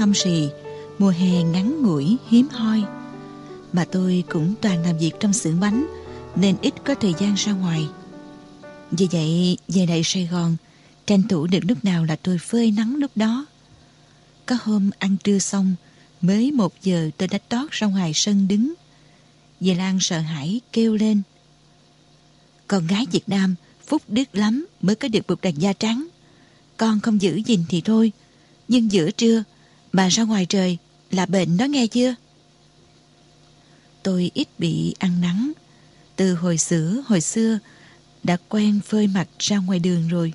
thâm sì, mùa hè ngắn ngủi hiếm hoi. Mà tôi cũng toàn làm việc trong xưởng bánh nên ít có thời gian ra ngoài. Vì vậy, về lại Sài Gòn, tranh thủ được lúc nào là tôi phơi nắng lúc đó. Có hôm ăn trưa xong, mới một giờ tôi đã tót ra ngoài sân đứng. Dì Lan sợ hãi kêu lên. Con gái Việt Nam phúc đức lắm mới có được một đàn da trắng. Con không giữ gìn thì thôi, nhưng giữa trưa mà ra ngoài trời là bệnh đó nghe chưa? Tôi ít bị ăn nắng. Từ hồi xưa hồi xưa đã quen phơi mặt ra ngoài đường rồi.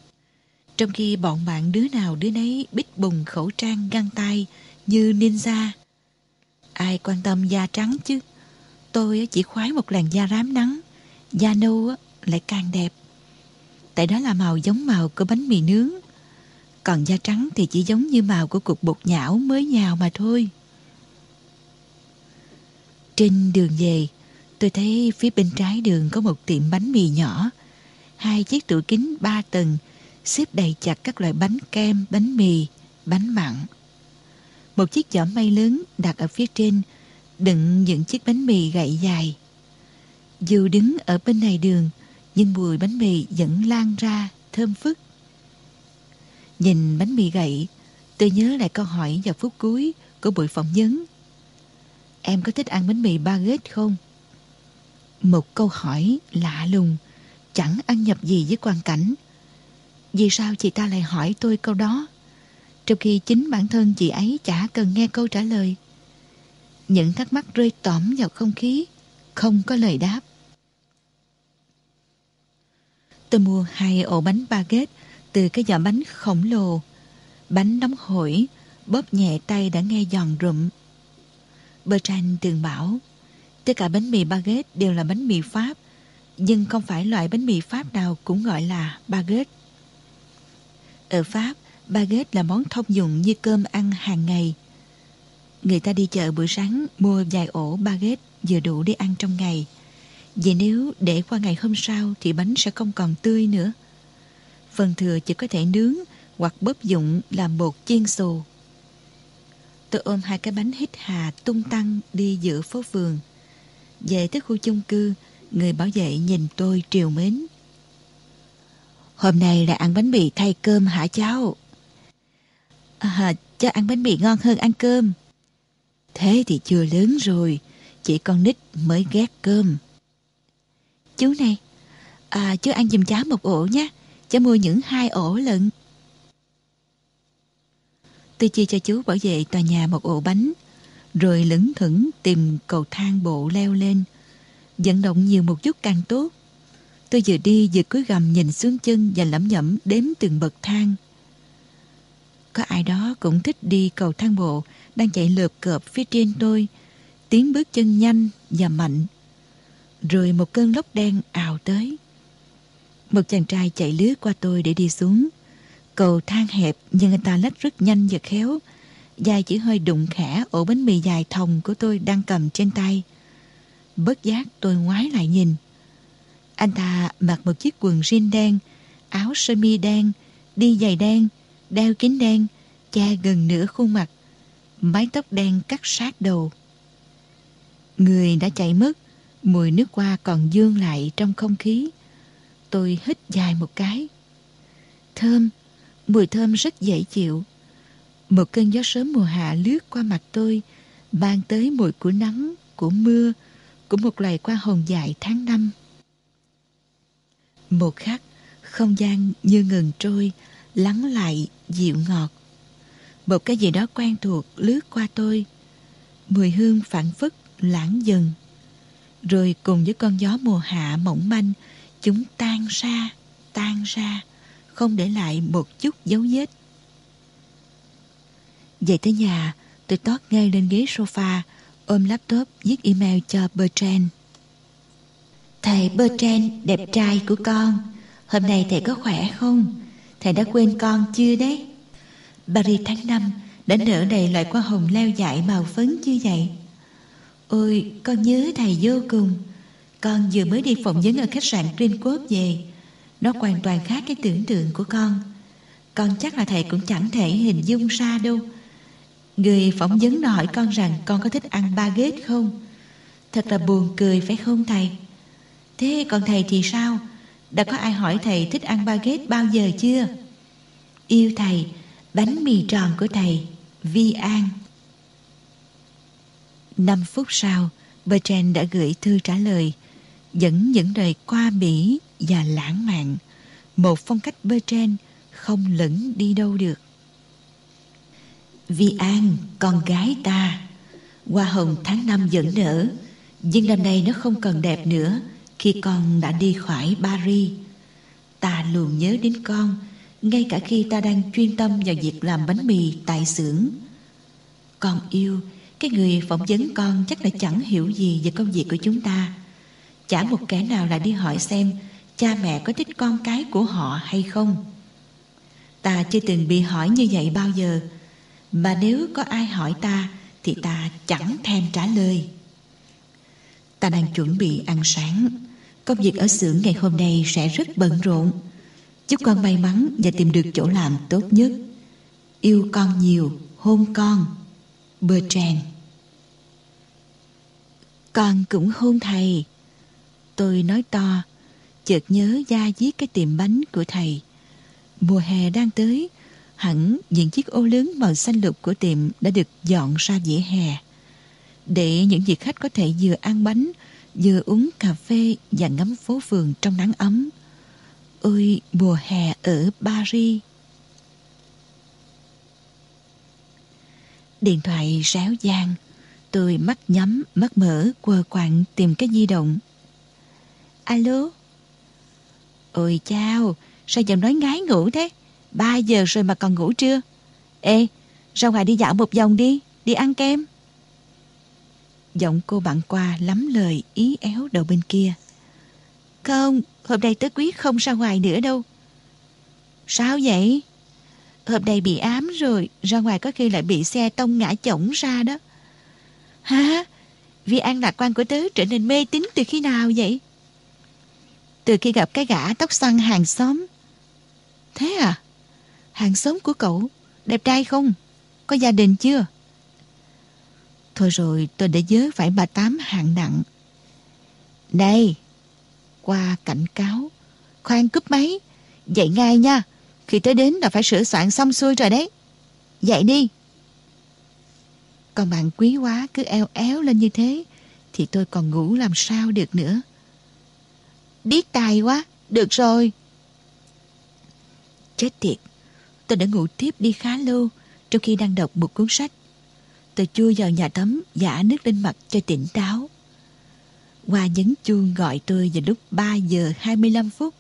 Trong khi bọn bạn đứa nào đứa nấy bít bùng khẩu trang găng tay như ninja. Ai quan tâm da trắng chứ? Tôi chỉ khoái một làn da rám nắng, da nâu lại càng đẹp. Tại đó là màu giống màu của bánh mì nướng. Còn da trắng thì chỉ giống như màu của cục bột nhão mới nhào mà thôi. Trên đường về, tôi thấy phía bên trái đường có một tiệm bánh mì nhỏ. Hai chiếc tủ kính ba tầng xếp đầy chặt các loại bánh kem, bánh mì, bánh mặn. Một chiếc giỏ may lớn đặt ở phía trên đựng những chiếc bánh mì gậy dài. Dù đứng ở bên này đường, nhưng mùi bánh mì vẫn lan ra, thơm phức. Nhìn bánh mì gậy, tôi nhớ lại câu hỏi vào phút cuối của buổi phỏng vấn. Em có thích ăn bánh mì baguette không? Một câu hỏi lạ lùng, chẳng ăn nhập gì với quan cảnh. Vì sao chị ta lại hỏi tôi câu đó? Trong khi chính bản thân chị ấy chả cần nghe câu trả lời. Những thắc mắc rơi tỏm vào không khí, không có lời đáp. Tôi mua hai ổ bánh baguette từ cái giỏ bánh khổng lồ. Bánh nóng hổi, bóp nhẹ tay đã nghe giòn rụm. Bertrand từng bảo, tất cả bánh mì baguette đều là bánh mì Pháp, nhưng không phải loại bánh mì Pháp nào cũng gọi là baguette. Ở Pháp, baguette là món thông dụng như cơm ăn hàng ngày. Người ta đi chợ buổi sáng mua vài ổ baguette vừa đủ để ăn trong ngày. Vì nếu để qua ngày hôm sau thì bánh sẽ không còn tươi nữa. Phần thừa chỉ có thể nướng hoặc bóp dụng làm bột chiên xù. Tôi ôm hai cái bánh hít hà tung tăng đi giữa phố phường. Về tới khu chung cư, người bảo vệ nhìn tôi triều mến. Hôm nay là ăn bánh mì thay cơm hả cháu? À, cháu ăn bánh mì ngon hơn ăn cơm. Thế thì chưa lớn rồi, chỉ con nít mới ghét cơm. Chú này, à, chú ăn giùm cháu một ổ nhé, cháu mua những hai ổ lận. Tôi chia cho chú bảo vệ tòa nhà một ổ bánh, rồi lững thững tìm cầu thang bộ leo lên. Vận động nhiều một chút càng tốt. Tôi vừa đi vừa cúi gầm nhìn xuống chân và lẩm nhẩm đếm từng bậc thang. Có ai đó cũng thích đi cầu thang bộ đang chạy lượp cợp phía trên tôi. Tiếng bước chân nhanh và mạnh. Rồi một cơn lốc đen ào tới. Một chàng trai chạy lướt qua tôi để đi xuống. Cầu thang hẹp nhưng anh ta lách rất nhanh và khéo. Dài chỉ hơi đụng khẽ ổ bánh mì dài thòng của tôi đang cầm trên tay. Bất giác tôi ngoái lại nhìn. Anh ta mặc một chiếc quần jean đen, áo sơ mi đen, đi giày đen, đeo kính đen, che gần nửa khuôn mặt, mái tóc đen cắt sát đầu. Người đã chạy mất, mùi nước hoa còn dương lại trong không khí. Tôi hít dài một cái. Thơm, mùi thơm rất dễ chịu. Một cơn gió sớm mùa hạ lướt qua mặt tôi, mang tới mùi của nắng, của mưa, của một loài hoa hồng dại tháng năm. Một khắc, không gian như ngừng trôi, lắng lại, dịu ngọt. Một cái gì đó quen thuộc lướt qua tôi. Mùi hương phản phất, lãng dần. Rồi cùng với con gió mùa hạ mỏng manh, chúng tan ra, tan ra, không để lại một chút dấu vết. Về tới nhà, tôi tót ngay lên ghế sofa, ôm laptop viết email cho Bertrand. Thầy Bertrand đẹp trai của con, hôm nay thầy có khỏe không? Thầy đã quên con chưa đấy? Paris tháng 5 đã nở đầy loại hoa hồng leo dại màu phấn như vậy. Ôi, con nhớ thầy vô cùng. Con vừa mới đi phỏng vấn ở khách sạn Greenwood về. Nó hoàn toàn khác cái tưởng tượng của con. Con chắc là thầy cũng chẳng thể hình dung ra đâu. Người phỏng vấn nó hỏi con rằng con có thích ăn baguette không? Thật là buồn cười phải không thầy? Thế còn thầy thì sao? Đã có ai hỏi thầy thích ăn baguette bao giờ chưa? Yêu thầy, bánh mì tròn của thầy, Vi An. Năm phút sau, Bertrand đã gửi thư trả lời, dẫn những đời qua bỉ và lãng mạn. Một phong cách Bertrand không lẫn đi đâu được. Vi An, con gái ta, hoa hồng tháng năm vẫn nở, nhưng năm nay nó không còn đẹp nữa khi con đã đi khỏi Paris. Ta luôn nhớ đến con, ngay cả khi ta đang chuyên tâm vào việc làm bánh mì tại xưởng. Con yêu, cái người phỏng vấn con chắc là chẳng hiểu gì về công việc của chúng ta. Chả một kẻ nào lại đi hỏi xem cha mẹ có thích con cái của họ hay không. Ta chưa từng bị hỏi như vậy bao giờ, mà nếu có ai hỏi ta thì ta chẳng thèm trả lời. Ta đang chuẩn bị ăn sáng. Công việc ở xưởng ngày hôm nay sẽ rất bận rộn. Chúc con may mắn và tìm được chỗ làm tốt nhất. Yêu con nhiều, hôn con. Bertrand Con cũng hôn thầy. Tôi nói to, chợt nhớ ra diết cái tiệm bánh của thầy. Mùa hè đang tới, hẳn những chiếc ô lớn màu xanh lục của tiệm đã được dọn ra vỉa hè. Để những vị khách có thể vừa ăn bánh, vừa uống cà phê và ngắm phố phường trong nắng ấm. Ôi, mùa hè ở Paris! Điện thoại réo vang, Tôi mắt nhắm, mắt mở, quờ quạng tìm cái di động. Alo? Ôi chao, sao giọng nói ngái ngủ thế? Ba giờ rồi mà còn ngủ chưa? Ê, ra ngoài đi dạo một vòng đi, đi ăn kem. Giọng cô bạn qua lắm lời ý éo đầu bên kia. Không, hôm nay tớ quyết không ra ngoài nữa đâu. Sao vậy? Hôm nay bị ám rồi, ra ngoài có khi lại bị xe tông ngã chổng ra đó. Hả? Vì an lạc quan của tớ trở nên mê tín từ khi nào vậy? Từ khi gặp cái gã tóc xăng hàng xóm. Thế à? Hàng xóm của cậu, đẹp trai không? Có gia đình chưa? Thôi rồi tôi đã giới phải bà Tám hạng nặng. đây Qua cảnh cáo. Khoan cúp máy. Dậy ngay nha. Khi tới đến là phải sửa soạn xong xuôi rồi đấy. Dậy đi. Còn bạn quý quá cứ eo éo lên như thế thì tôi còn ngủ làm sao được nữa. Điếc tài quá. Được rồi. Chết tiệt. Tôi đã ngủ tiếp đi khá lâu trong khi đang đọc một cuốn sách. Tôi chui vào nhà tắm giả nước lên mặt cho tỉnh táo. Hoa nhấn chuông gọi tôi vào lúc 3 giờ 25 phút.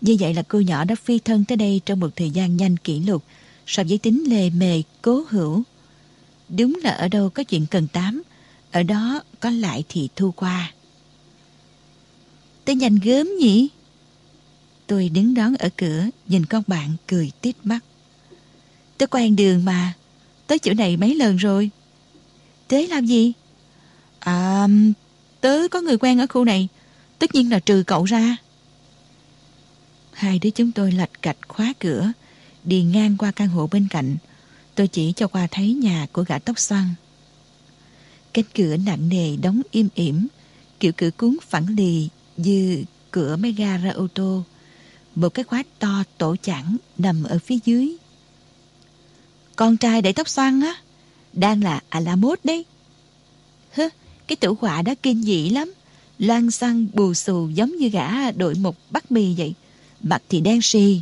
Như vậy là cô nhỏ đã phi thân tới đây trong một thời gian nhanh kỷ lục so với tính lề mề cố hữu. Đúng là ở đâu có chuyện cần tám, ở đó có lại thì thu qua. Tôi nhanh gớm nhỉ? Tôi đứng đón ở cửa, nhìn con bạn cười tít mắt. Tôi quen đường mà, tới chỗ này mấy lần rồi. Thế làm gì? À, tớ có người quen ở khu này, tất nhiên là trừ cậu ra. Hai đứa chúng tôi lạch cạch khóa cửa, đi ngang qua căn hộ bên cạnh. Tôi chỉ cho qua thấy nhà của gã tóc xoăn. Cánh cửa nặng nề đóng im ỉm, kiểu cửa cuốn phẳng lì như cửa máy ga ra ô tô. Một cái khóa to tổ chẳng nằm ở phía dưới. Con trai để tóc xoăn á, đang là à la mốt đấy. Hứ, cái tủ họa đó kinh dị lắm. Loan xăng bù xù giống như gã đội một bắt mì vậy. Mặt thì đen xì.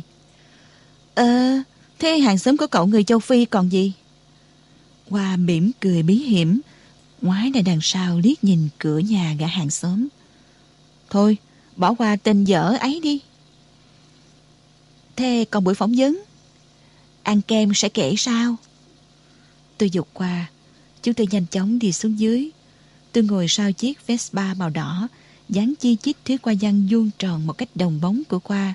Ờ, thế hàng xóm của cậu người châu Phi còn gì? Hoa mỉm cười bí hiểm, ngoái lại đằng sau liếc nhìn cửa nhà gã hàng xóm. Thôi, bỏ qua tên dở ấy đi. Thế còn buổi phỏng vấn? Ăn kem sẽ kể sao? Tôi dục qua, chúng tôi nhanh chóng đi xuống dưới. Tôi ngồi sau chiếc Vespa màu đỏ, dán chi chít thứ qua văn vuông tròn một cách đồng bóng của qua.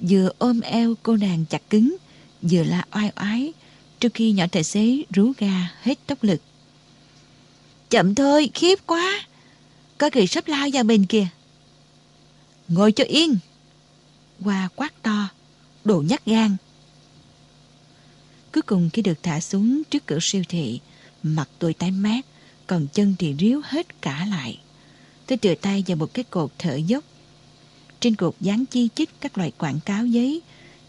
Vừa ôm eo cô nàng chặt cứng, vừa la oai oái, trước khi nhỏ tài xế rú ga hết tốc lực. Chậm thôi, khiếp quá. Có người sắp lao vào mình kìa. Ngồi cho yên. Qua quát to, đồ nhắc gan. Cuối cùng khi được thả xuống trước cửa siêu thị, mặt tôi tái mát, còn chân thì ríu hết cả lại. Tôi tựa tay vào một cái cột thở dốc. Trên cột dán chi chít các loại quảng cáo giấy,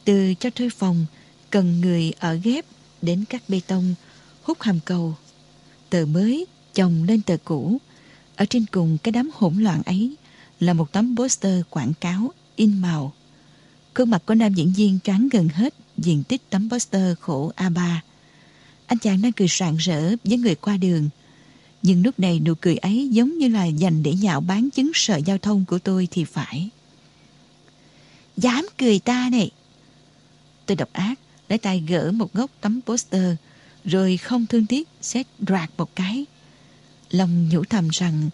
từ cho thuê phòng, cần người ở ghép đến các bê tông, hút hàm cầu. Tờ mới chồng lên tờ cũ. Ở trên cùng cái đám hỗn loạn ấy là một tấm poster quảng cáo in màu. Khuôn mặt của nam diễn viên choáng gần hết diện tích tấm poster khổ A3. Anh chàng đang cười sảng rỡ với người qua đường. Nhưng lúc này nụ cười ấy giống như là dành để nhạo bán chứng sợ giao thông của tôi thì phải. Dám cười ta này. Tôi độc ác, lấy tay gỡ một góc tấm poster, rồi không thương tiếc xét đoạt một cái. Lòng nhủ thầm rằng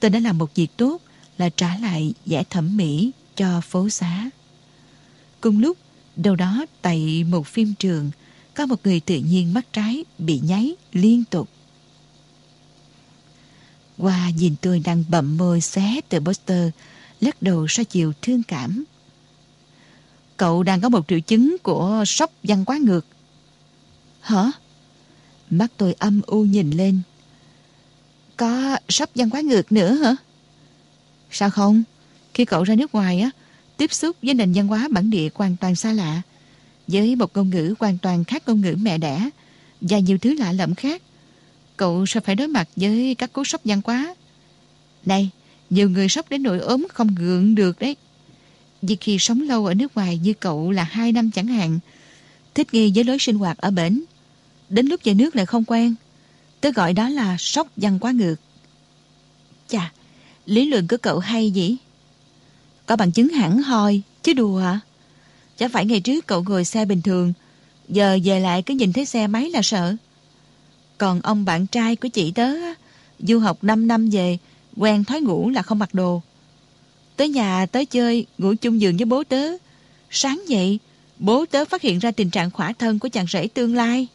tôi đã làm một việc tốt là trả lại vẻ thẩm mỹ cho phố xá. Cùng lúc, đâu đó tại một phim trường, có một người tự nhiên mắt trái bị nháy liên tục. Qua nhìn tôi đang bậm môi xé từ poster, lắc đầu ra chiều thương cảm. Cậu đang có một triệu chứng của sốc văn quá ngược. Hả? Mắt tôi âm u nhìn lên. Có sốc văn quá ngược nữa hả? Sao không? Khi cậu ra nước ngoài á, tiếp xúc với nền văn hóa bản địa hoàn toàn xa lạ, với một ngôn ngữ hoàn toàn khác ngôn ngữ mẹ đẻ và nhiều thứ lạ lẫm khác. Cậu sẽ phải đối mặt với các cú sốc văn hóa. Này, nhiều người sốc đến nỗi ốm không gượng được đấy. Vì khi sống lâu ở nước ngoài như cậu là hai năm chẳng hạn, thích nghi với lối sinh hoạt ở bển. Đến lúc về nước lại không quen. Tớ gọi đó là sốc văn hóa ngược. Chà, lý luận của cậu hay gì? Có bằng chứng hẳn hoi, chứ đùa à? Chả phải ngày trước cậu ngồi xe bình thường, giờ về lại cứ nhìn thấy xe máy là sợ. Còn ông bạn trai của chị tớ, du học 5 năm về, quen thói ngủ là không mặc đồ. Tới nhà tới chơi, ngủ chung giường với bố tớ. Sáng dậy, bố tớ phát hiện ra tình trạng khỏa thân của chàng rể tương lai.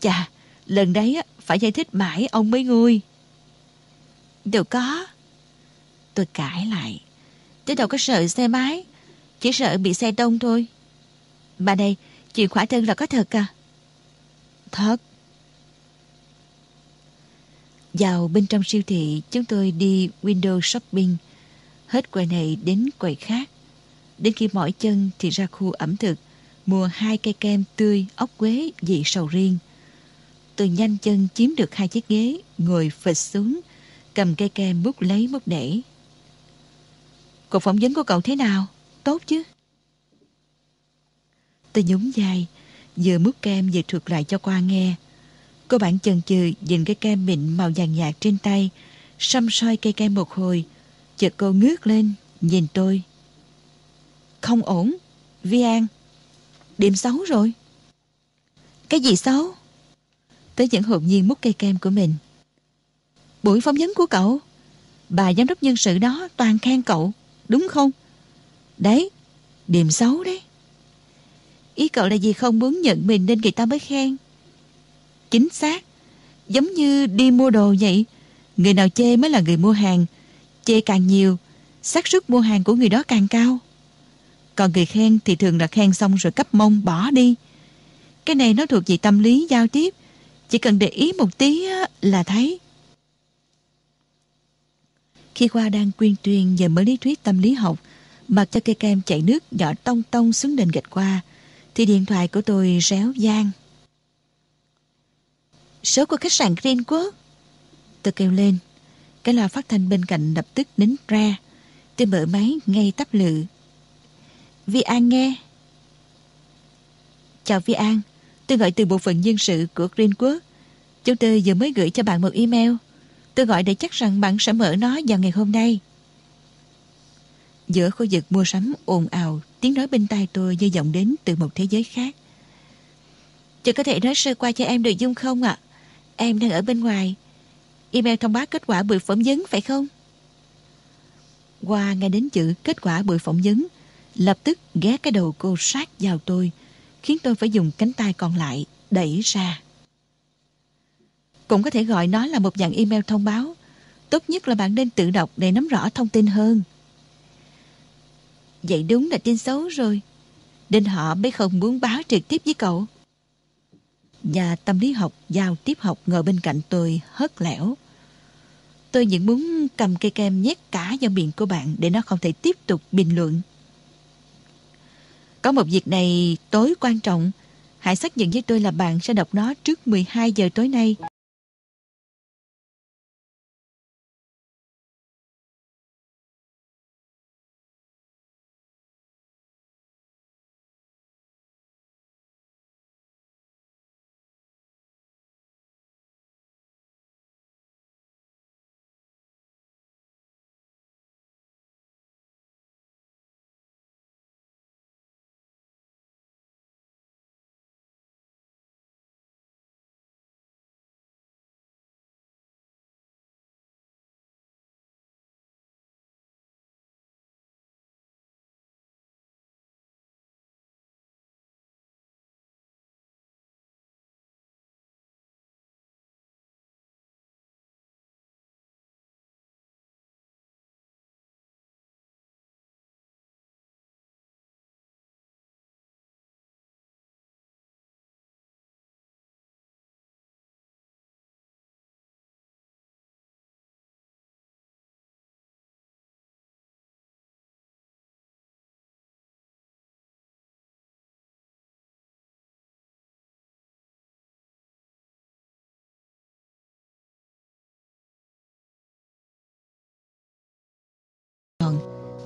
Chà, lần đấy phải giải thích mãi ông mới nguôi. đều có. Tôi cãi lại. Tôi đâu có sợ xe máy, chỉ sợ bị xe tông thôi. Bà đây, chuyện khỏa thân là có thật à? Thật. Vào bên trong siêu thị, chúng tôi đi window shopping, hết quầy này đến quầy khác. Đến khi mỏi chân thì ra khu ẩm thực, mua hai cây kem tươi, ốc quế, vị sầu riêng. Tôi nhanh chân chiếm được hai chiếc ghế, ngồi phịch xuống, cầm cây kem bút lấy bút để. Cuộc phỏng vấn của cậu thế nào? Tốt chứ? Tôi nhún vai, vừa múc kem vừa thuật lại cho qua nghe. Cô bạn chần chừ nhìn cái kem mịn màu vàng nhạt trên tay, xăm soi cây kem một hồi. Chợt cô ngước lên, nhìn tôi. Không ổn, Vi An. Điểm xấu rồi. Cái gì xấu? Tới vẫn hồn nhiên múc cây kem của mình. Buổi phỏng vấn của cậu, bà giám đốc nhân sự đó toàn khen cậu, đúng không? Đấy, điểm xấu đấy. Ý cậu là gì không muốn nhận mình nên người ta mới khen. Chính xác, giống như đi mua đồ vậy. Người nào chê mới là người mua hàng. Chê càng nhiều, xác suất mua hàng của người đó càng cao. Còn người khen thì thường là khen xong rồi cấp mông bỏ đi. Cái này nó thuộc về tâm lý giao tiếp. Chỉ cần để ý một tí là thấy. Khi Khoa đang quyên tuyên về mới lý thuyết tâm lý học, mặc cho cây kem chảy nước nhỏ tông tông xuống nền gạch qua, thì điện thoại của tôi réo gian. Số của khách sạn Green Greenwood. Tôi kêu lên. Cái loa phát thanh bên cạnh lập tức nín ra. Tôi mở máy ngay tắp lự. Vi An nghe. Chào Vi An. Tôi gọi từ bộ phận nhân sự của Green Quốc. Chúng tôi vừa mới gửi cho bạn một email. Tôi gọi để chắc rằng bạn sẽ mở nó vào ngày hôm nay. Giữa khu vực mua sắm ồn ào, tiếng nói bên tai tôi như vọng đến từ một thế giới khác. Chị có thể nói sơ qua cho em được dung không ạ? Em đang ở bên ngoài. Email thông báo kết quả buổi phỏng vấn phải không? Qua nghe đến chữ kết quả buổi phỏng vấn, lập tức ghé cái đầu cô sát vào tôi, khiến tôi phải dùng cánh tay còn lại đẩy ra. Cũng có thể gọi nó là một dạng email thông báo. Tốt nhất là bạn nên tự đọc để nắm rõ thông tin hơn. Vậy đúng là tin xấu rồi. Nên họ mới không muốn báo trực tiếp với cậu. Nhà tâm lý học, giao tiếp học ngồi bên cạnh tôi hất lẻo. Tôi vẫn muốn cầm cây kem nhét cả vào miệng của bạn để nó không thể tiếp tục bình luận. Có một việc này tối quan trọng. Hãy xác nhận với tôi là bạn sẽ đọc nó trước 12 giờ tối nay.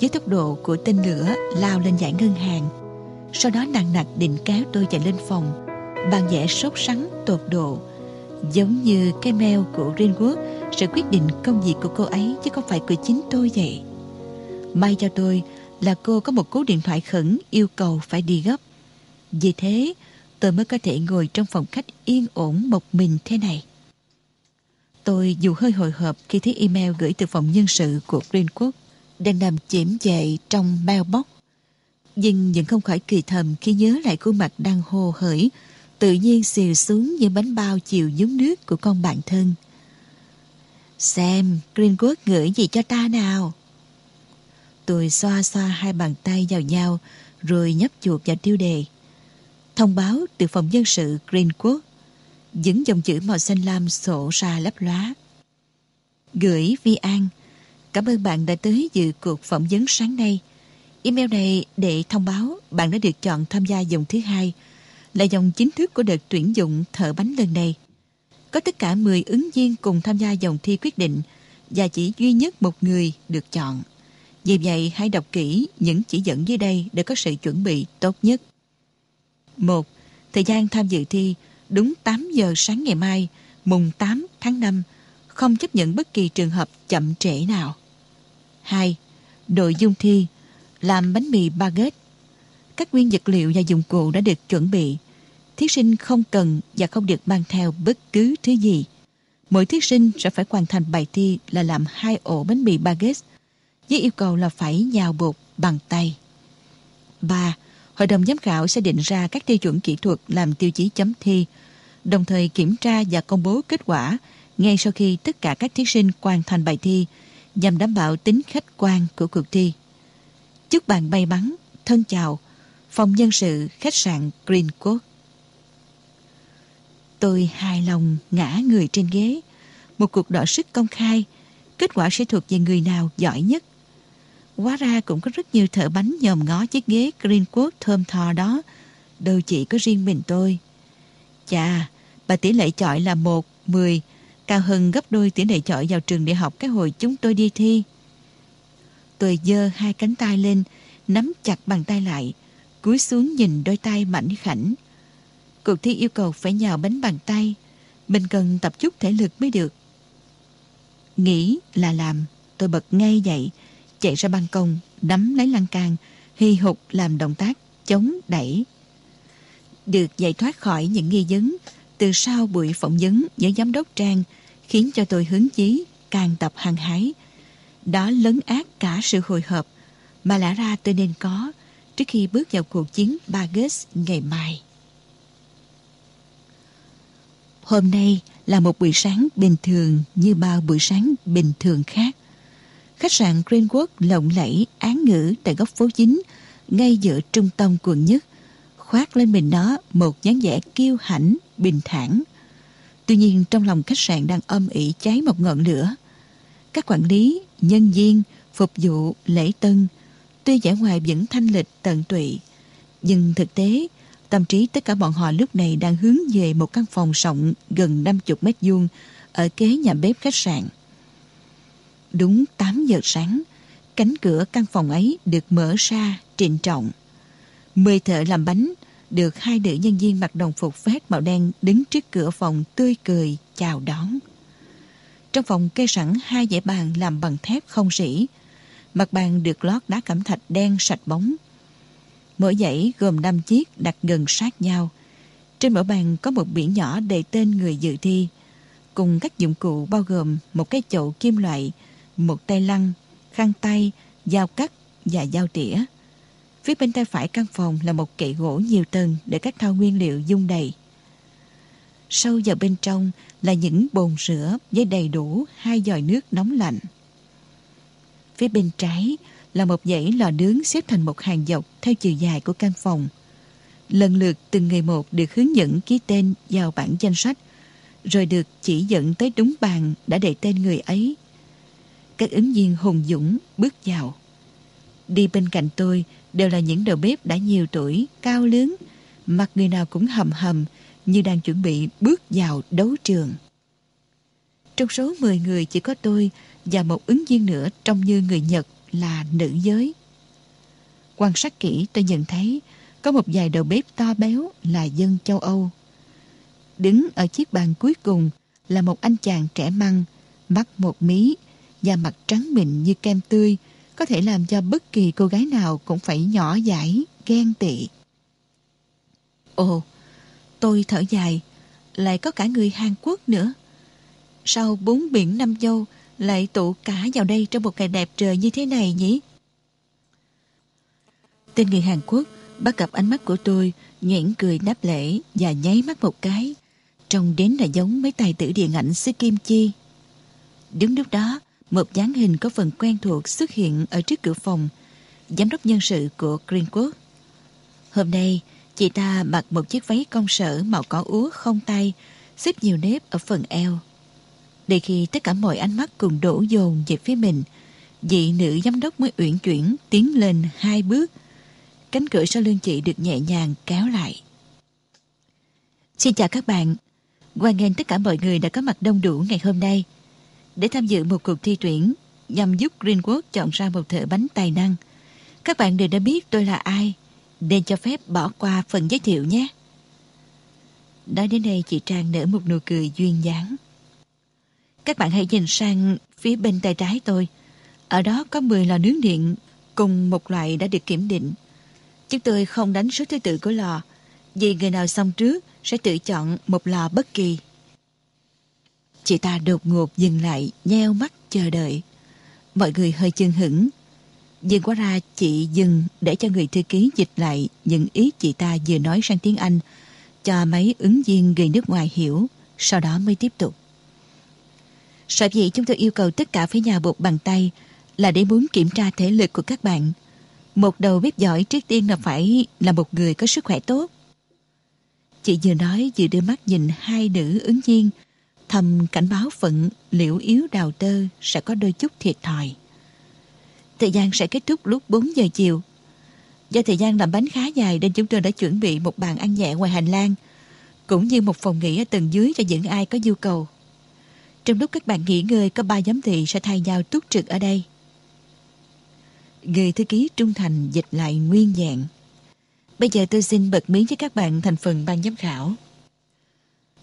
Với tốc độ của tên lửa lao lên giải ngân hàng. Sau đó nặng nặc định kéo tôi chạy lên phòng, bằng vẻ sốt sắng tột độ. Giống như cái mail của Greenwood sẽ quyết định công việc của cô ấy chứ không phải của chính tôi vậy. May cho tôi là cô có một cú điện thoại khẩn yêu cầu phải đi gấp. Vì thế, tôi mới có thể ngồi trong phòng khách yên ổn một mình thế này. Tôi dù hơi hồi hộp khi thấy email gửi từ phòng nhân sự của Greenwood đang nằm chiếm dậy trong bao bóc, Nhưng vẫn không khỏi kỳ thầm khi nhớ lại khuôn mặt đang hồ hởi, tự nhiên xìu xuống như bánh bao chiều nhúng nước của con bạn thân. Xem, Greenwood gửi gì cho ta nào? Tôi xoa xoa hai bàn tay vào nhau, rồi nhấp chuột vào tiêu đề. Thông báo từ phòng nhân sự Greenwood. Những dòng chữ màu xanh lam sổ ra lấp lóa. Gửi Vi An, Cảm ơn bạn đã tới dự cuộc phỏng vấn sáng nay. Email này để thông báo bạn đã được chọn tham gia dòng thứ hai, là dòng chính thức của đợt tuyển dụng thợ bánh lần này. Có tất cả 10 ứng viên cùng tham gia dòng thi quyết định và chỉ duy nhất một người được chọn. Vì vậy, hãy đọc kỹ những chỉ dẫn dưới đây để có sự chuẩn bị tốt nhất. 1. Thời gian tham dự thi đúng 8 giờ sáng ngày mai, mùng 8 tháng 5, không chấp nhận bất kỳ trường hợp chậm trễ nào. 2. Nội dung thi Làm bánh mì baguette Các nguyên vật liệu và dụng cụ đã được chuẩn bị Thí sinh không cần và không được mang theo bất cứ thứ gì Mỗi thí sinh sẽ phải hoàn thành bài thi là làm hai ổ bánh mì baguette với yêu cầu là phải nhào bột bằng tay. 3. Hội đồng giám khảo sẽ định ra các tiêu chuẩn kỹ thuật làm tiêu chí chấm thi, đồng thời kiểm tra và công bố kết quả ngay sau khi tất cả các thí sinh hoàn thành bài thi nhằm đảm bảo tính khách quan của cuộc thi. Chúc bạn may mắn, thân chào, phòng nhân sự khách sạn Greencourt. Tôi hài lòng ngã người trên ghế. Một cuộc đọ sức công khai, kết quả sẽ thuộc về người nào giỏi nhất. Hóa ra cũng có rất nhiều thợ bánh nhòm ngó chiếc ghế Greencourt thơm tho đó, đâu chỉ có riêng mình tôi. Chà, bà tỷ lệ chọi là 1, 10, cao hơn gấp đôi tỷ lệ chọi vào trường đại học cái hồi chúng tôi đi thi. Tôi giơ hai cánh tay lên, nắm chặt bàn tay lại, cúi xuống nhìn đôi tay mảnh khảnh. Cuộc thi yêu cầu phải nhào bánh bàn tay, mình cần tập chút thể lực mới được. Nghĩ là làm, tôi bật ngay dậy, chạy ra ban công, nắm lấy lan can, hy hục làm động tác chống đẩy. Được giải thoát khỏi những nghi vấn, từ sau buổi phỏng vấn với giám đốc Trang khiến cho tôi hứng chí càng tập hăng hái. Đó lấn át cả sự hồi hộp mà lẽ ra tôi nên có trước khi bước vào cuộc chiến Bagus ngày mai. Hôm nay là một buổi sáng bình thường như bao buổi sáng bình thường khác. Khách sạn Greenwood lộng lẫy án ngữ tại góc phố chính, ngay giữa trung tâm quận nhất, khoác lên mình nó một dáng vẻ kiêu hãnh bình thản. Tuy nhiên trong lòng khách sạn đang âm ỉ cháy một ngọn lửa. Các quản lý, nhân viên, phục vụ, lễ tân, tuy vẻ ngoài vẫn thanh lịch tận tụy, nhưng thực tế tâm trí tất cả bọn họ lúc này đang hướng về một căn phòng rộng gần 50 mét vuông ở kế nhà bếp khách sạn. Đúng 8 giờ sáng, cánh cửa căn phòng ấy được mở ra trịnh trọng. Mười thợ làm bánh được hai nữ nhân viên mặc đồng phục vest màu đen đứng trước cửa phòng tươi cười chào đón. Trong phòng kê sẵn hai dãy bàn làm bằng thép không rỉ. Mặt bàn được lót đá cẩm thạch đen sạch bóng. Mỗi dãy gồm 5 chiếc đặt gần sát nhau. Trên mỗi bàn có một biển nhỏ đầy tên người dự thi, cùng các dụng cụ bao gồm một cái chậu kim loại, một tay lăn, khăn tay, dao cắt và dao tỉa. Phía bên tay phải căn phòng là một kệ gỗ nhiều tầng để các thao nguyên liệu dung đầy. Sâu vào bên trong là những bồn rửa với đầy đủ hai giòi nước nóng lạnh. Phía bên trái là một dãy lò nướng xếp thành một hàng dọc theo chiều dài của căn phòng. Lần lượt từng người một được hướng dẫn ký tên vào bản danh sách, rồi được chỉ dẫn tới đúng bàn đã để tên người ấy. Các ứng viên hùng dũng bước vào. Đi bên cạnh tôi đều là những đầu bếp đã nhiều tuổi, cao lớn, mặt người nào cũng hầm hầm như đang chuẩn bị bước vào đấu trường. Trong số 10 người chỉ có tôi và một ứng viên nữa trông như người Nhật là nữ giới. Quan sát kỹ tôi nhận thấy có một vài đầu bếp to béo là dân châu Âu. Đứng ở chiếc bàn cuối cùng là một anh chàng trẻ măng, mắt một mí, da mặt trắng mịn như kem tươi, có thể làm cho bất kỳ cô gái nào cũng phải nhỏ dãi, ghen tị. Ồ, tôi thở dài, lại có cả người Hàn Quốc nữa. Sau bốn biển năm dâu lại tụ cả vào đây trong một ngày đẹp trời như thế này nhỉ? Tên người Hàn Quốc bắt gặp ánh mắt của tôi, nhuyễn cười đáp lễ và nháy mắt một cái. Trông đến là giống mấy tài tử điện ảnh xứ Kim Chi. Đúng lúc đó, một dáng hình có phần quen thuộc xuất hiện ở trước cửa phòng, giám đốc nhân sự của Greenwood. Hôm nay, chị ta mặc một chiếc váy công sở màu cỏ úa không tay, xếp nhiều nếp ở phần eo. Để khi tất cả mọi ánh mắt cùng đổ dồn về phía mình, vị nữ giám đốc mới uyển chuyển tiến lên hai bước. Cánh cửa sau lưng chị được nhẹ nhàng kéo lại. Xin chào các bạn. Hoan nghênh tất cả mọi người đã có mặt đông đủ ngày hôm nay để tham dự một cuộc thi tuyển nhằm giúp Greenwood chọn ra một thợ bánh tài năng. Các bạn đều đã biết tôi là ai, nên cho phép bỏ qua phần giới thiệu nhé. Nói đến đây chị Trang nở một nụ cười duyên dáng. Các bạn hãy nhìn sang phía bên tay trái tôi. Ở đó có 10 lò nướng điện cùng một loại đã được kiểm định. Chúng tôi không đánh số thứ tự của lò vì người nào xong trước sẽ tự chọn một lò bất kỳ. Chị ta đột ngột dừng lại, nheo mắt chờ đợi. Mọi người hơi chưng hững. dừng quá ra chị dừng để cho người thư ký dịch lại những ý chị ta vừa nói sang tiếng Anh cho mấy ứng viên người nước ngoài hiểu, sau đó mới tiếp tục. Sở dĩ chúng tôi yêu cầu tất cả phải nhào bột bằng tay là để muốn kiểm tra thể lực của các bạn. Một đầu bếp giỏi trước tiên là phải là một người có sức khỏe tốt. Chị vừa nói vừa đưa mắt nhìn hai nữ ứng viên thầm cảnh báo phận liễu yếu đào tơ sẽ có đôi chút thiệt thòi. Thời gian sẽ kết thúc lúc 4 giờ chiều. Do thời gian làm bánh khá dài nên chúng tôi đã chuẩn bị một bàn ăn nhẹ ngoài hành lang, cũng như một phòng nghỉ ở tầng dưới cho những ai có nhu cầu. Trong lúc các bạn nghỉ ngơi có ba giám thị sẽ thay nhau túc trực ở đây. Người thư ký trung thành dịch lại nguyên dạng. Bây giờ tôi xin bật mí với các bạn thành phần ban giám khảo.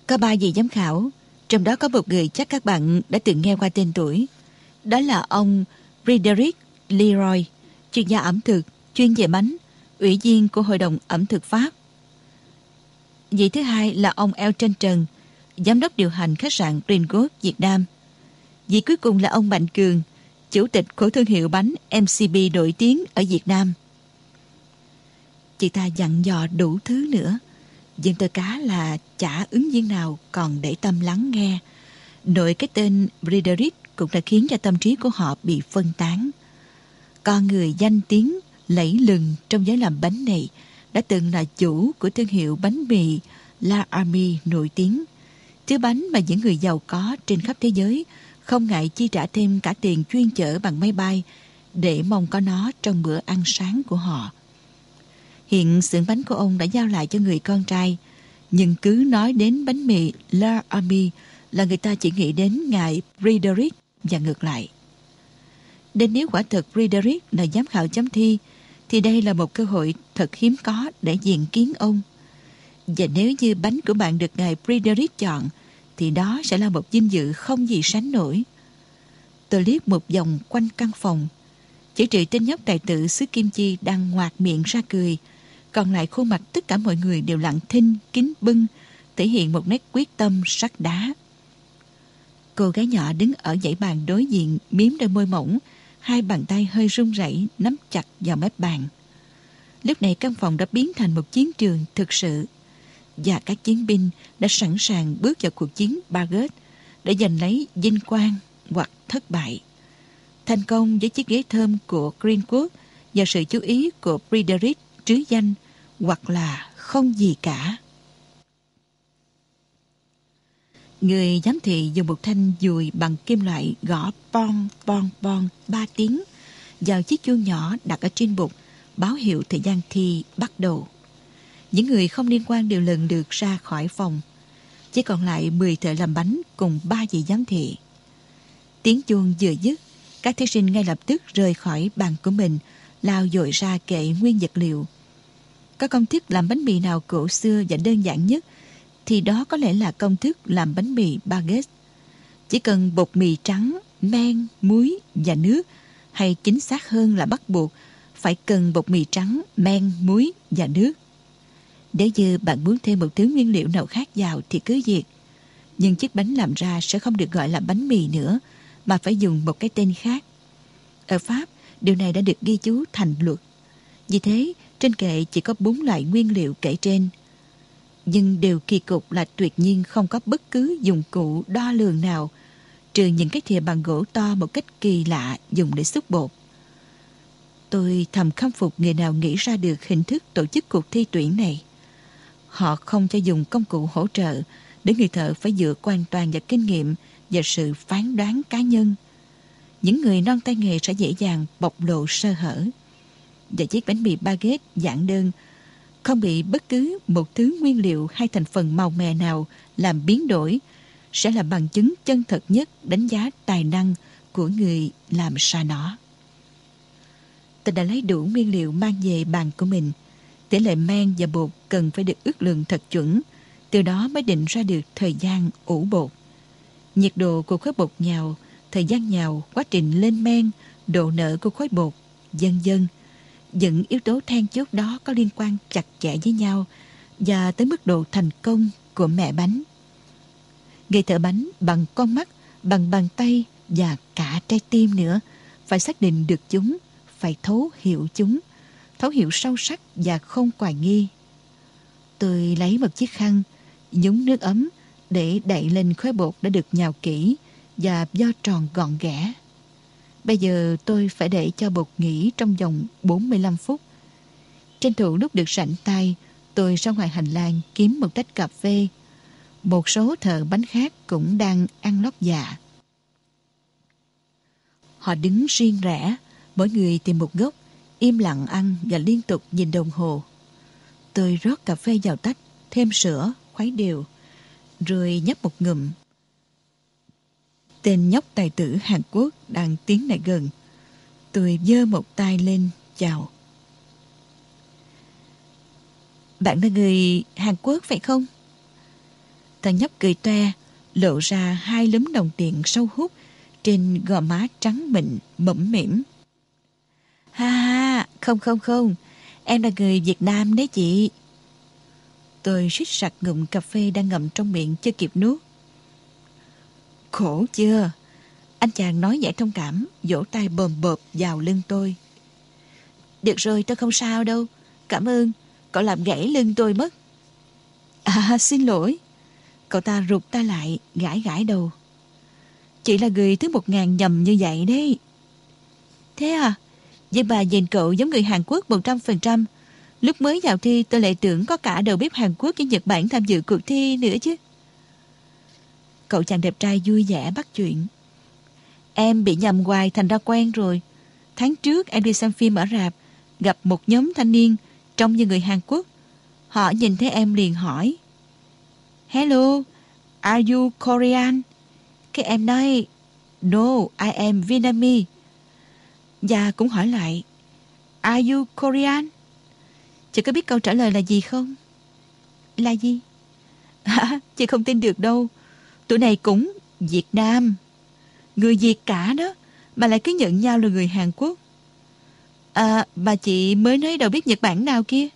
Có ba vị giám khảo, trong đó có một người chắc các bạn đã từng nghe qua tên tuổi. Đó là ông Frederick Leroy, chuyên gia ẩm thực, chuyên về bánh, ủy viên của Hội đồng ẩm thực Pháp. Vị thứ hai là ông Elton Trần, giám đốc điều hành khách sạn Greenwood Việt Nam. Vị cuối cùng là ông Mạnh Cường, chủ tịch của thương hiệu bánh MCB nổi tiếng ở Việt Nam. Chị ta dặn dò đủ thứ nữa dân tôi cá là chả ứng viên nào còn để tâm lắng nghe. Nội cái tên Frederick cũng đã khiến cho tâm trí của họ bị phân tán. Con người danh tiếng, lẫy lừng trong giới làm bánh này đã từng là chủ của thương hiệu bánh mì La Army nổi tiếng. Thứ bánh mà những người giàu có trên khắp thế giới không ngại chi trả thêm cả tiền chuyên chở bằng máy bay để mong có nó trong bữa ăn sáng của họ. Hiện xưởng bánh của ông đã giao lại cho người con trai, nhưng cứ nói đến bánh mì La ami là người ta chỉ nghĩ đến ngài Frederick và ngược lại. Đến nếu quả thật Frederick là giám khảo chấm thi, thì đây là một cơ hội thật hiếm có để diện kiến ông. Và nếu như bánh của bạn được ngài Frederick chọn, thì đó sẽ là một vinh dự không gì sánh nổi. Tôi liếc một vòng quanh căn phòng, chỉ trị tên nhóc tài tử xứ Kim Chi đang ngoạc miệng ra cười, còn lại khuôn mặt tất cả mọi người đều lặng thinh, kính bưng, thể hiện một nét quyết tâm sắt đá. Cô gái nhỏ đứng ở dãy bàn đối diện miếm đôi môi mỏng, hai bàn tay hơi run rẩy nắm chặt vào mép bàn. Lúc này căn phòng đã biến thành một chiến trường thực sự và các chiến binh đã sẵn sàng bước vào cuộc chiến Bagot để giành lấy vinh quang hoặc thất bại. Thành công với chiếc ghế thơm của Greenwood và sự chú ý của Frederick trứ danh hoặc là không gì cả. Người giám thị dùng một thanh dùi bằng kim loại gõ bon bon bon ba tiếng vào chiếc chuông nhỏ đặt ở trên bục báo hiệu thời gian thi bắt đầu. Những người không liên quan đều lần được ra khỏi phòng. Chỉ còn lại 10 thợ làm bánh cùng ba vị giám thị. Tiếng chuông vừa dứt, các thí sinh ngay lập tức rời khỏi bàn của mình, lao dội ra kệ nguyên vật liệu. Có công thức làm bánh mì nào cổ xưa và đơn giản nhất thì đó có lẽ là công thức làm bánh mì baguette. Chỉ cần bột mì trắng, men, muối và nước, hay chính xác hơn là bắt buộc phải cần bột mì trắng, men, muối và nước. Nếu như bạn muốn thêm một thứ nguyên liệu nào khác vào thì cứ việc. Nhưng chiếc bánh làm ra sẽ không được gọi là bánh mì nữa, mà phải dùng một cái tên khác. Ở Pháp, điều này đã được ghi chú thành luật. Vì thế, trên kệ chỉ có bốn loại nguyên liệu kể trên. Nhưng điều kỳ cục là tuyệt nhiên không có bất cứ dụng cụ đo lường nào, trừ những cái thìa bằng gỗ to một cách kỳ lạ dùng để xúc bột. Tôi thầm khâm phục người nào nghĩ ra được hình thức tổ chức cuộc thi tuyển này. Họ không cho dùng công cụ hỗ trợ để người thợ phải dựa hoàn toàn vào kinh nghiệm và sự phán đoán cá nhân. Những người non tay nghề sẽ dễ dàng bộc lộ sơ hở. Và chiếc bánh mì baguette dạng đơn không bị bất cứ một thứ nguyên liệu hay thành phần màu mè nào làm biến đổi sẽ là bằng chứng chân thật nhất đánh giá tài năng của người làm ra nó. Tôi đã lấy đủ nguyên liệu mang về bàn của mình Tỷ lệ men và bột cần phải được ước lượng thật chuẩn, từ đó mới định ra được thời gian ủ bột. Nhiệt độ của khối bột nhào, thời gian nhào, quá trình lên men, độ nở của khối bột, dân dân. Những yếu tố then chốt đó có liên quan chặt chẽ với nhau và tới mức độ thành công của mẹ bánh. Nghề thợ bánh bằng con mắt, bằng bàn tay và cả trái tim nữa phải xác định được chúng, phải thấu hiểu chúng thấu hiểu sâu sắc và không hoài nghi. Tôi lấy một chiếc khăn, nhúng nước ấm để đậy lên khói bột đã được nhào kỹ và do tròn gọn ghẽ. Bây giờ tôi phải để cho bột nghỉ trong vòng 45 phút. Trên thủ lúc được rảnh tay, tôi ra ngoài hành lang kiếm một tách cà phê. Một số thợ bánh khác cũng đang ăn lót dạ. Họ đứng riêng rẽ, mỗi người tìm một góc im lặng ăn và liên tục nhìn đồng hồ. Tôi rót cà phê vào tách, thêm sữa, khuấy đều, rồi nhấp một ngụm. Tên nhóc tài tử Hàn Quốc đang tiến lại gần. Tôi giơ một tay lên, chào. Bạn là người Hàn Quốc phải không? Thằng nhóc cười toe, lộ ra hai lúm đồng tiền sâu hút trên gò má trắng mịn, mẫm mỉm. Ha ha, không không không, em là người Việt Nam đấy chị. Tôi suýt sặc ngụm cà phê đang ngậm trong miệng chưa kịp nuốt. Khổ chưa? Anh chàng nói vẻ thông cảm, vỗ tay bồm bộp vào lưng tôi. Được rồi, tôi không sao đâu. Cảm ơn, cậu làm gãy lưng tôi mất. À, xin lỗi. Cậu ta rụt ta lại, gãi gãi đầu. Chị là người thứ một ngàn nhầm như vậy đấy. Thế à? Vậy bà nhìn cậu giống người Hàn Quốc 100%. Lúc mới vào thi tôi lại tưởng có cả đầu bếp Hàn Quốc với Nhật Bản tham dự cuộc thi nữa chứ. Cậu chàng đẹp trai vui vẻ bắt chuyện. Em bị nhầm hoài thành ra quen rồi. Tháng trước em đi xem phim ở rạp, gặp một nhóm thanh niên trông như người Hàn Quốc. Họ nhìn thấy em liền hỏi. Hello, are you Korean? Cái em nói, No, I am Vietnamese. Và cũng hỏi lại, Are you Korean? Chị có biết câu trả lời là gì không? Là gì? À, chị không tin được đâu. Tụi này cũng Việt Nam. Người Việt cả đó, mà lại cứ nhận nhau là người Hàn Quốc. À, bà chị mới nói đâu biết Nhật Bản nào kia.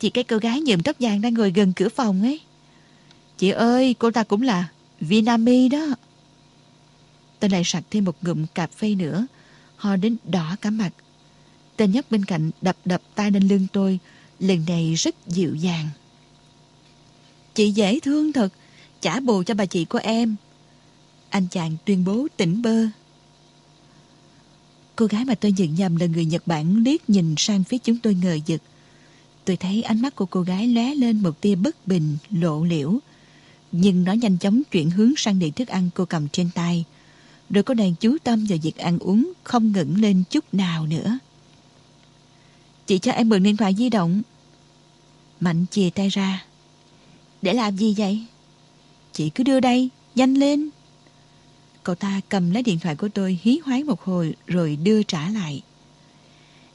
Chị cái cô gái nhuộm tóc vàng đang ngồi gần cửa phòng ấy. Chị ơi, cô ta cũng là Vietnamese đó. Tên lại sặc thêm một ngụm cà phê nữa, ho đến đỏ cả mặt. Tên nhóc bên cạnh đập đập tay lên lưng tôi, lần này rất dịu dàng. Chị dễ thương thật, trả bù cho bà chị của em. Anh chàng tuyên bố tỉnh bơ. Cô gái mà tôi nhận nhầm là người Nhật Bản liếc nhìn sang phía chúng tôi ngờ vực. Tôi thấy ánh mắt của cô gái lóe lên một tia bất bình, lộ liễu. Nhưng nó nhanh chóng chuyển hướng sang đĩa thức ăn cô cầm trên tay. Rồi cô đàn chú tâm vào việc ăn uống, không ngẩng lên chút nào nữa. Chị cho em mượn điện thoại di động. Mạnh chìa tay ra. Để làm gì vậy? Chị cứ đưa đây, nhanh lên. Cậu ta cầm lấy điện thoại của tôi hí hoái một hồi rồi đưa trả lại.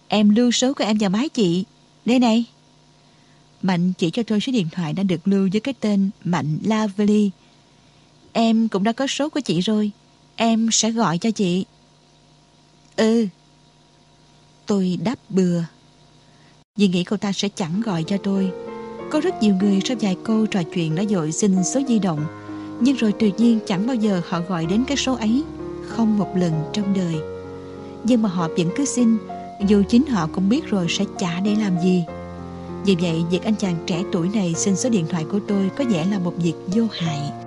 Em lưu số của em vào máy chị. Đây này. Mạnh chỉ cho tôi số điện thoại đã được lưu với cái tên Mạnh Lavely. Em cũng đã có số của chị rồi. Em sẽ gọi cho chị. Ừ. Tôi đáp bừa. Vì nghĩ cậu ta sẽ chẳng gọi cho tôi. Có rất nhiều người sau vài câu trò chuyện đã dội xin số di động. Nhưng rồi tự nhiên chẳng bao giờ họ gọi đến cái số ấy. Không một lần trong đời. Nhưng mà họ vẫn cứ xin. Dù chính họ cũng biết rồi sẽ trả để làm gì. Vì vậy, việc anh chàng trẻ tuổi này xin số điện thoại của tôi có vẻ là một việc vô hại.